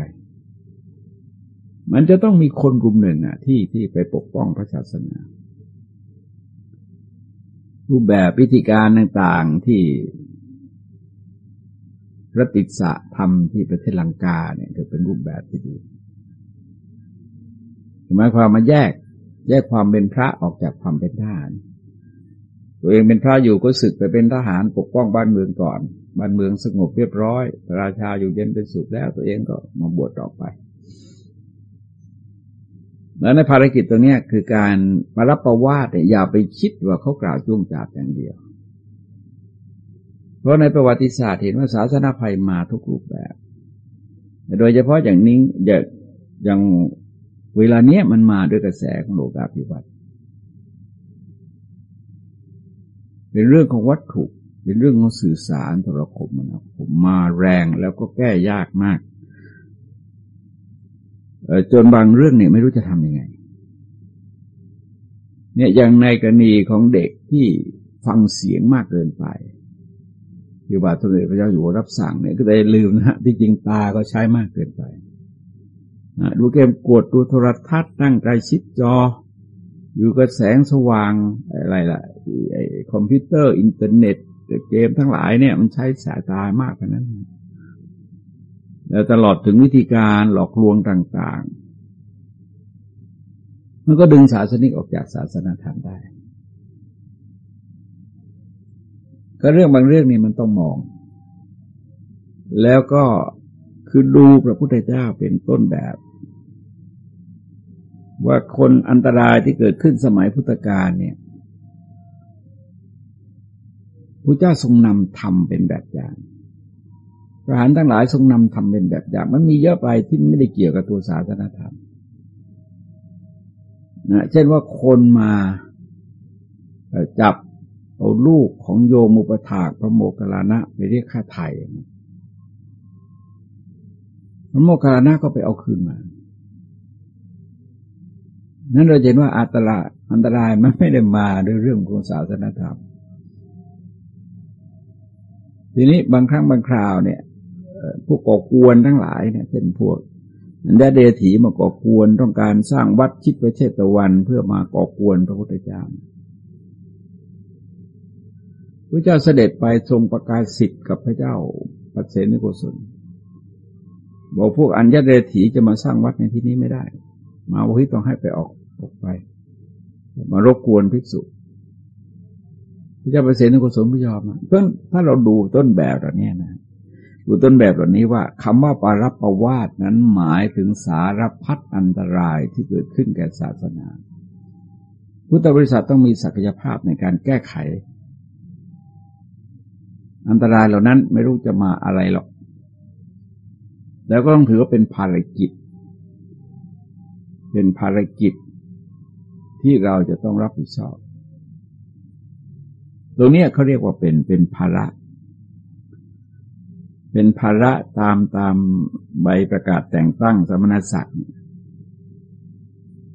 มันจะต้องมีคนกลุ่มหนึ่งอะที่ที่ไปปกป้องพระศาสนา รูปแบบพิธีการต่างๆที่รติสะทำที่ประเทศลังกาเนี่ยจะเป็นรูปแบบที่ดีหมายความมาแยก แยกความเป็นพระออกจากความเป็นทหาร ตัวเองเป็นพระอยู่ก็ศึกไปเป็นทหารปกป้องบ้านเมืองก่อน บ้านเมืองสงบเรียบร้อย ราชาอยู่เย็นเป็นสุขแล้ว ตัวเองก็มาบวชต่อไป แล้วในภารกิจตรงนี้คือการมารับประวาติอย่าไปคิดว่าเขากล่าวจุ้งจาบอย่างเดียว เพราะในประวัติศาสตร์เห็นว่าศาสนาภัยมาทุกรูปแบบ โดยเฉพาะอย่างนี้อย่างอย่างเวลาเนี้ยมันมาด้วยกระแสของโลกาภิวัตน์เป็นเรื่องของวัตถุ เป็นเรื่องของสื่อสารโทรคมนะผมมาแรงแล้วก็แก้ยากมาก จนบางเรื่องเนี่ยไม่รู้จะทำยังไง เนี่ยอย่างในกรณีของเด็กที่ฟังเสียงมากเกินไปคือบาทสมเด็จพระเจ้าอยู่หัวรับสั่งเนี่ยก็ได้ลืมนะฮะที่จริงตาก็ใช้มากเกินไปดูเกมกดดูโทรทัศน์ตั้งใจชิดจอ อยู่กับแสงสว่างอะไรล่ะไอ้คอมพิวเตอร์อินเทอร์เน็ตเกมทั้งหลายเนี่ยมันใช้สายตามากขนาดนั้น ตลอดถึงวิธีการหลอกลวงต่าง ๆ มันก็ดึงศาสนิกออกจากศาสนาธรรมได้ ก็เรื่องบางเรื่องนี่มันต้องมอง แล้วก็คือดูพระพุทธเจ้าเป็นต้นแบบ ว่าคนอันตรายที่เกิดขึ้นสมัยพุทธกาลเนี่ยพระเจ้าทรงนำทำเป็นแบบอย่าง พระหารทั้งหลายทรงนำทำเป็นแบบอย่าง มันมีเยอะไปที่ไม่ได้เกี่ยวกับตัวศาสนาธรรมนะเช่นว่าคนมาจับเอาลูกของโยมุปถากพระโมคคัลลานะไปเรียกค่าไถ่พระโมคคัลลานะก็ไปเอาคืนมา นั้นเราเห็นว่าอันตรายอันตรายมันไม่ได้มาด้วยเรื่องของศาสนาธรรม ทีนี้บางครั้งบางคราวเนี่ย พวกก่อกวนทั้งหลายเนี่ยเป็นพวกอันดาเดถีมาก่อกวนต้องการสร้างวัดชิดประเทศตะวันเพื่อมาก่อกวนพระพุทธเจ้าพระเจ้าเสด็จไปทรงประกาศสิทธิ์กับพระเจ้าปัสเสนิโกศลบอกพวกอัญญาเดถีจะมาสร้างวัดในที่นี้ไม่ได้ มาวิต้องให้ไปออกออกไป มารบกวนภิกษุพระเจ้าปเสริฐกุศลพยอมเพราะถ้าเราดูต้นแบบเหล่านี้นะ ดูต้นแบบเหล่านี้ว่าคำว่าปารับประวาสนั้นหมายถึงสารพัดอันตรายที่เกิดขึ้นแก่ศาสนา พุทธบริษัทต้องมีศักยภาพในการแก้ไข อันตรายเหล่านั้นไม่รู้จะมาอะไรหรอก แล้วก็ต้องถือว่าเป็นภารกิจ เป็นภารกิจที่เราจะต้องรับผิดชอบ ตรงนี้เขาเรียกว่าเป็นเป็นภาระ เป็นภาระตามตามใบประกาศแต่งตั้งสมณศักดิ์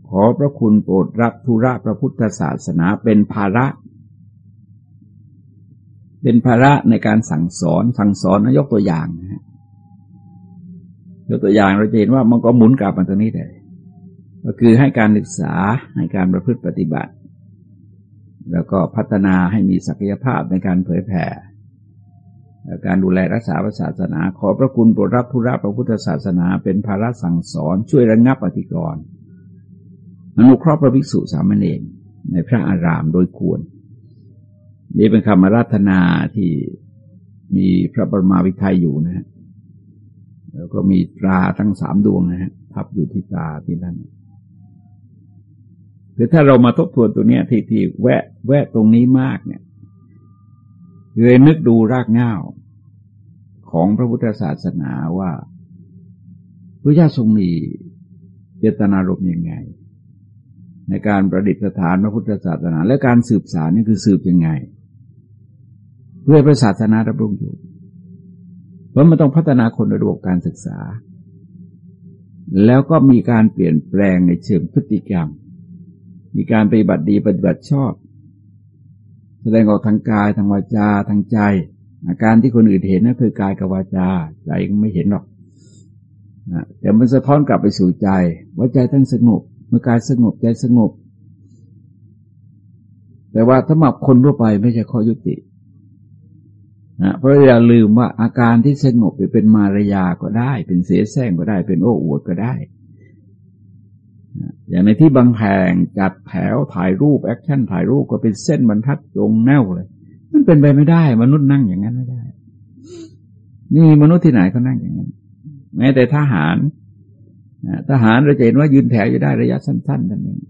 ขอพระคุณโปรดรับธุระพระพุทธศาสนาเป็นภาระ เป็นภาระในการสั่งสอนสั่งสอนนยกตัวอย่างนะยกตัวอย่างเราจะเห็นว่ามันก็หมุนกลับมาตรงนี้เลยก็คือให้การศึกษาให้การประพฤติปฏิบัติ แล้วก็พัฒนาให้มีศักยภาพในการเผยแผ่ การดูแลรักษาศาสนา ขอพระคุณโปรดรับธุระพระพุทธศาสนา เป็นภาระสั่งสอนช่วยระงงับอธิกรณ์อนุเคราะห์พระภิกษุสามเณรในพระอารามโดยควร นี่เป็นคำอาราธนาที่มีพระบรมาวิทัยอยู่นะฮะแล้วก็มีตราทั้งสามดวงนะฮะทับอยู่ที่ตาที่นั่นคือถ้าเรามาทบทวนตัวเนี้ยที่ที่แวะ แวะตรงนี้มากเนี่ย เลยนึกดูรากเหง้าของพระพุทธศาสนาว่าพระเจ้าทรงมีเจตนารมณ์ยังไง ในการประดิษฐานพระพุทธศาสนา และการสืบสารนี่คือสืบยังไง เพื่อพระศาสนาดำรงอยู่เพราะมันต้องพัฒนาคนระบบการศึกษา แล้วก็มีการเปลี่ยนแปลงในเชิงพฤติกรรม มีการปฏิบัติดีปฏิบัติชอบ แสดงออกทางกายทางวาจาทางใจ อาการที่คนอื่นเห็นนั่นคือกายกับวาจาใจไม่เห็นหรอกนะแต่มันสะท้อนกลับไปสู่ใจ ว่าใจท่านสงบเมื่อกายสงบใจสงบ แต่ว่าถ้ามาคนทั่วไปไม่ใช่ข้อยุตินะเพราะอย่าลืมว่าอาการที่สงบเป็นมารยาก็ได้ เป็นเสียแซงก็ได้ เป็นโอ้อวดก็ได้ อย่างในที่บางแห่งจัดแถวถ่ายรูปแอคชั่นถ่ายรูปก็เป็นเส้นบรรทัดตรงแนวเลย มันเป็นไปไม่ได้ มนุษย์นั่งอย่างนั้นไม่ได้ นี่มนุษย์ที่ไหนเขานั่งอย่างนั้น แม้แต่ทหารทหารเราจะเห็นว่ายืนแถวอยู่ได้ระยะสั้นๆนั่นเอง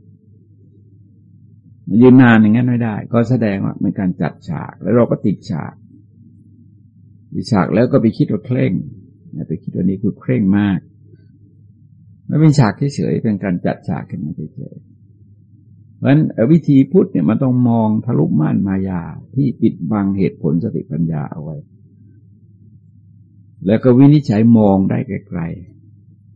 ยืนนานอย่างนั้นไม่ได้ ก็แสดงว่าเป็นการจัดฉากแล้วเราก็ติดฉากติดฉากแล้วก็ไปคิดว่าเคร่งไปคิดว่านี้คือเคร่งมาก ไม่เป็นฉากเฉยๆเป็นการจัดฉากขึ้นมาเฉยๆเพราะฉะนั้นวิธีพุทธเนี่ยมันต้องมองทะลุม่านมายาที่ปิดบังเหตุผลสติปัญญาเอาไว้ แล้วก็วินิจฉัยมองได้ไกล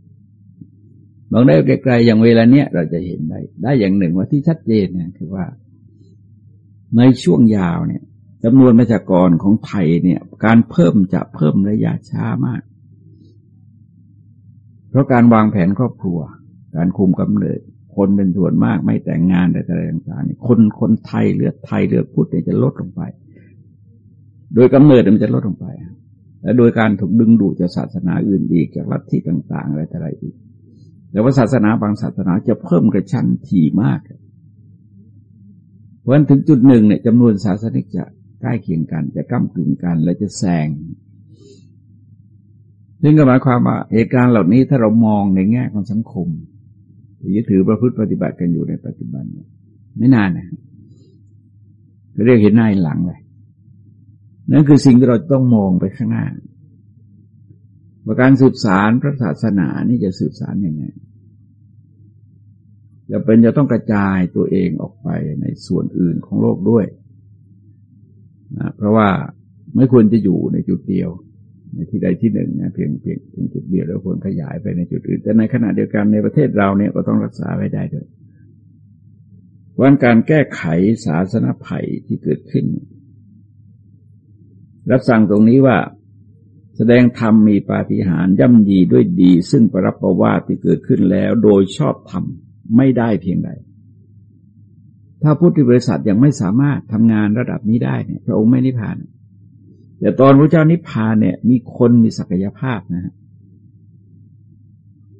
ๆมองได้ไกลๆอย่างเวลาเนี้ยเราจะเห็นได้ ได้อย่างหนึ่งว่าที่ชัดเจนเนี่ยคือว่า ในช่วงยาวเนี่ยจำนวนประชากรของไทยเนี่ย การเพิ่มจะเพิ่มระยะช้ามาก เพราะการวางแผนครอบครัว การคุมกำเนิด คนเป็นส่วนมากไม่แต่งงานแต่อะไรต่างๆคนคนไทยเลือดไทยเลือดพุทธเนี่ยจะลดลงไป โดยกำเนิดมันจะลดลงไป และโดยการถูกดึงดูดจากศาสนาอื่นอีกจากลัทธิต่าง ๆ อะไรต่อะไรอีก แต่ว่าศาสนาบางศาสนาจะเพิ่มกระชั้นถี่มาก เพราะฉะนั้นถึงจุดหนึ่งเนี่ยจำนวนศาสนิกจะใกล้เคียงกันจะก้ากึ่งกัน และจะแซง ซึ่งก็หมายความว่าเหตุการณ์เหล่านี้ถ้าเรามองในแง่ของสังคมยึดถือประพฤติปฏิบัติกันอยู่ในปัจจุบันไม่นานนะเรียกเห็นหน้าหลังเลยนั่นคือสิ่งที่เราต้องมองไปข้างหน้าว่าการสืบสารพระศาสนานี่จะสืบสารยังไงจะเป็นจะต้องกระจายตัวเองออกไปในส่วนอื่นของโลกด้วยนะเพราะว่าไม่ควรจะอยู่ในจุดเดียว ในที่ใดที่หนึ่งนะเพียงเพียงเป็นจุดเดียวแล้วควรขยายไปในจุดอื่น แต่ในขณะเดียวกันในประเทศเราเนี่ยก็ต้องรักษาไว้ได้ด้วยวันการแก้ไขศาสนาภัยที่เกิดขึ้น รับสั่งตรงนี้ว่า แสดงธรรมมีปาฏิหาริย์ย่ำยีด้วยดี ซึ่งปรับประวาที่เกิดขึ้นแล้ว โดยชอบธรรมไม่ได้เพียงใดถ้าพุทธบริษัทยังไม่สามารถทำงานระดับนี้ได้เนี่ยพระองค์ไม่นิพพาน แต่ตอนพระเจ้านิพพานเนี่ย มีคนมีศักยภาพนะฮะ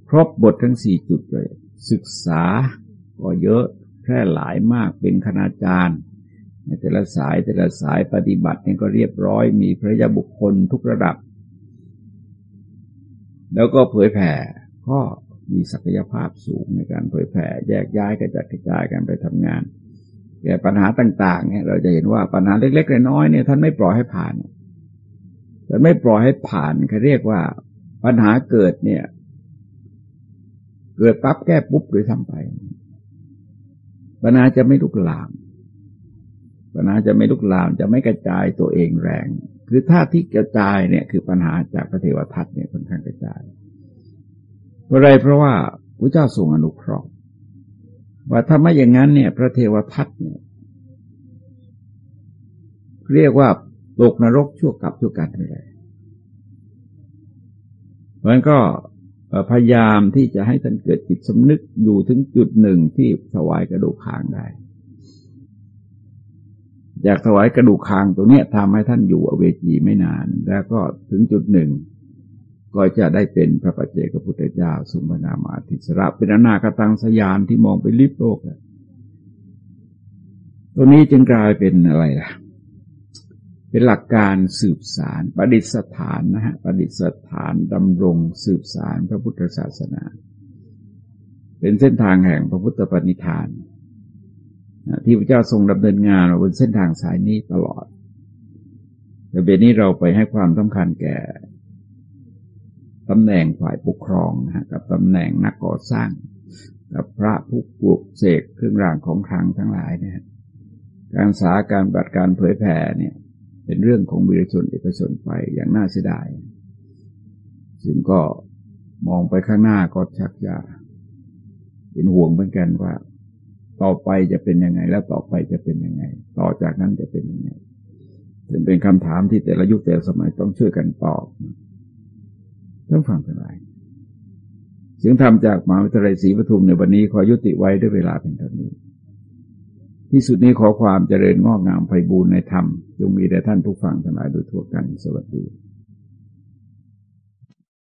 ครบบททั้งสี่จุดเลย ศึกษาก็เยอะแพร่หลายมากเป็นคณาจารย์ในแต่ละสายแต่ละสายปฏิบัติเนี่ยก็เรียบร้อยมีพระยาบุคคลทุกระดับ แล้วก็เผยแผ่ก็มีศักยภาพสูงในการเผยแผ่แยกย้ายกระจัดกระจายกันไปทำงานแก้ปัญหาต่าง ๆ เนี่ย เราจะเห็นว่าปัญหาเล็กๆน้อยๆเนี่ยท่านไม่ปล่อยให้ผ่าน แต่ไม่ปล่อยให้ผ่านเขาเรียกว่า ปัญหาเกิดเนี่ย เกิดปั๊บแก้ปุ๊บโดยทำไป ปัญหาจะไม่ลุกลาม ปัญหาจะไม่ลุกลาม จะไม่กระจายตัวเองแรง คือถ้าที่กระจายเนี่ย คือปัญหาจากพระเทวทัตเนี่ยค่อนข้างกระจายเพราะอะไรเพราะว่าพระเจ้าทรงอนุเคราะห์ว่าถ้าไม่อย่างนั้นเนี่ย พระเทวทัตเนี่ย เรียกว่า ตกนรกชั่วกับชั่วกันไปเลยมันก็พยายามที่จะให้ท่านเกิดจิตสำนึกอยู่ถึงจุดหนึ่งที่ถวายกระดูกคางได้อยากถวายกระดูกคางตัวเนี้ยทำให้ท่านอยู่อเวจีไม่นาน แล้วก็ถึงจุดหนึ่ง ก็จะได้เป็นพระปัจเจกพุทธเจ้าสุมานามาทิสระเป็นอนาคตังสยานที่มองไปลิบโลก ตัวนี้จึงกลายเป็นอะไรล่ะ เป็นหลักการสืบสารประดิษฐานนะฮะประดิษฐานดำรงสืบสารพระพุทธศาสนา เป็นเส้นทางแห่งพระพุทธปณิธาน ที่พระเจ้าทรงดำเนินงานบนเส้นทางสายนี้ตลอด แต่เบนี้เราไปให้ความสำคัญแก่ตำแหน่งฝ่ายปกครองนะกับตำแหน่งนักก่อสร้าง กับพระผู้ปลูกเสกเครื่องรางของครังทั้งหลายเนี่ยการสาการบัตรการเผยแผ่เนี่ย เป็นเรื่องของบิรชนเอกชนไปอย่างน่าเสียดาย ซึ่งก็มองไปข้างหน้าก็ชักจะเป็นห่วงเหมือนกันว่า ต่อไปจะเป็นยังไง แล้วต่อไปจะเป็นยังไง ต่อจากนั้นจะเป็นยังไงถึงเป็นคำถามที่แต่ละยุคแต่ละสมัยต้องช่วยกันตอบต้องฟังกันไปเสียงธรรมจากมหาวิทยาลัยศรีปทุมในวันนี้ขอยุติไว้ด้วยเวลาเป็นเท่านี้ ที่สุดนี้ขอความเจริญงอกงามไพบูรณ์ในธรรมจงมีแด่ท่านผู้ฟังทั้งหลายโดยทั่วกันสวัสดี